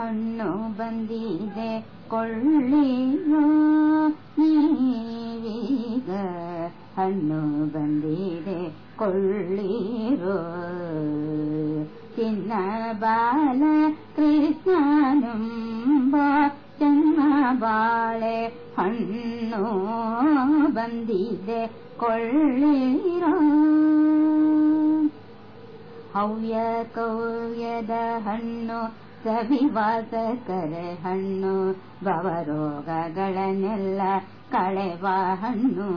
ಹಣ್ಣು ಬಂದಿದೆ ಕೊಳ್ಳಿರೋ ನೀವೀಗ ಹಣ್ಣು ಬಂದಿದೆ ಕೊಳ್ಳಿರೋ ಚಿನ್ನ ಬಾಲ ಕೃಷ್ಣನುಂಬ ಚೆನ್ನ ಬಾಳೆ ಹಣ್ಣು ಬಂದಿದೆ ಕೊಳ್ಳಿರೋ ಹವ್ಯ ಕವ್ಯದ ಹಣ್ಣು ಸವಿವಾಸಕರ ಹಣ್ಣು, ಭವರೋಗಗಳನ್ನೆಲ್ಲ ಕಳೆವ ಹಣ್ಣು.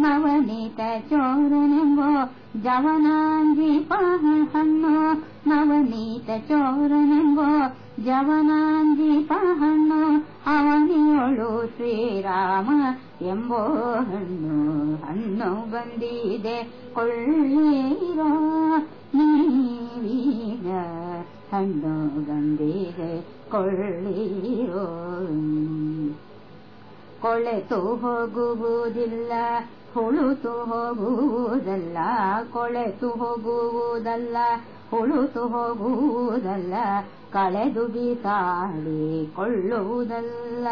ನವನೀತ ಚೋರನೆಂಬೋ ಜವನಾಂಗಿ ಹಣ್ಣು. ನವನೀತ ಚೋರನೆಂಬೋ ಜವನಾಂಗಿ ಹಣ್ಣು. ಅವನಿಯೊಳು ಶ್ರೀರಾಮ ಎಂಬೋ ಹಣ್ಣು. ಹಣ್ಣು ಬಂದಿದೆ ಕೊಳ್ಳಿರೋ ಹಣ್ಣು ಬಂದಿದೆ ಕೊಳ್ಳಿರೋ ಕೊಳೆತು ಹೋಗುವುದಿಲ್ಲ, ಹುಳುತು ಹೋಗುವುದಲ್ಲ, ಕೊಳೆತು ಹೋಗುವುದಲ್ಲ, ಹುಳುತು ಹೋಗುವುದಲ್ಲ, ಕಳೆದು ಕೊಳ್ಳುವುದಲ್ಲ,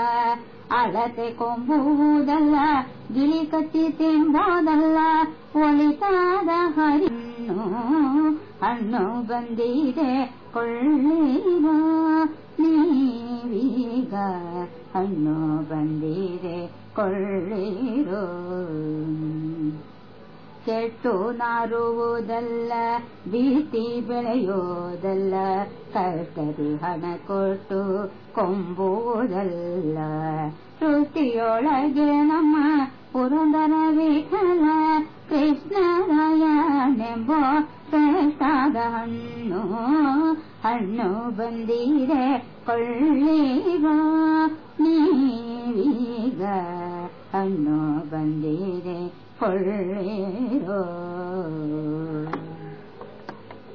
ಅಳತೆ ಕೊಂಬುವುದಲ್ಲ, ಗಿಳಿ ಕಟ್ಟಿ ತಿಂಬೋದಲ್ಲ ಒಳಿತಾದ ಹಣ್ಣು ಹಣ್ಣು ಬಂದಿದೆ ಕೊಳ್ಳಿರ ನೀವೀಗ ಹಣ್ಣು ಬಂದಿದೆ, ಕೊಳ್ಳಿರೋ. ಕೆಟ್ಟು ನಾರುವುದಲ್ಲ ಭೀತಿ ಬೆಳೆಯೋದಲ್ಲ, ಕರ್ತರಿ ಹಣ ಕೊಟ್ಟು ಕೊಂಬುವುದಲ್ಲ. ಸೃಷ್ಟಿಯೊಳಗೆ ನಮ್ಮ ಪುರಂದರ ವಿಠಲ ಕೃಷ್ಣರಾಯನೆಂಬೋ ಶ್ರೇಷ್ಠಾದ ಹಣ್ಣು ಹಣ್ಣು ಬಂದಿದೆ ಕೊಳ್ಳೀಗ. ನೀವೀಗ ಹಣ್ಣು ಬಂದಿದೆ ಕೊಳ್ಳಿರೋ